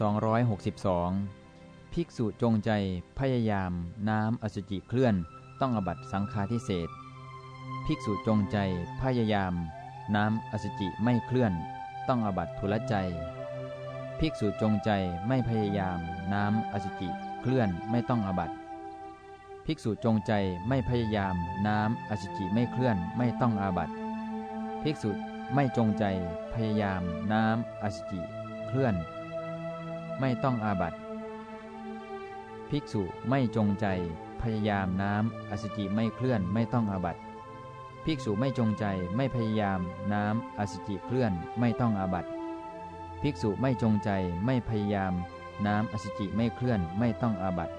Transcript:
262 ภิกษุจงใจพยายาม น้ำอสุจิเคลื่อน ต้องอบัตสังฆาทิเศษภิกษุจงใจพยายาม น้ำอสุจิไม่เคลื่อน ต้องอบัตทุลใจ ภิกษุจงใจไม่พยายาม น้ำอสุจิเคลื่อนไม่ต้องอบัตภิกษุจงใจไม่พยายาม น้ำอสุจิไม่เคลื่อนไม่ต้องอาบัตภิกษุไม่จงใจพยายาม น้ำอสุจิเคลื่อน ไม่ต้องอาบัตภิกษุไม่จงใจ พยายามน้ำอสุจิไม่เคลื่อนไม่ต้องอาบัตภิกษุไม่จงใจไม่พยายามน้ำอสุจิเคลื่อนไม่ต้องอาบัตภิกษุไม่จงใจไม่พยายาม น้ำอสุจิไม่เคลื่อนไม่ต้องอาบัติ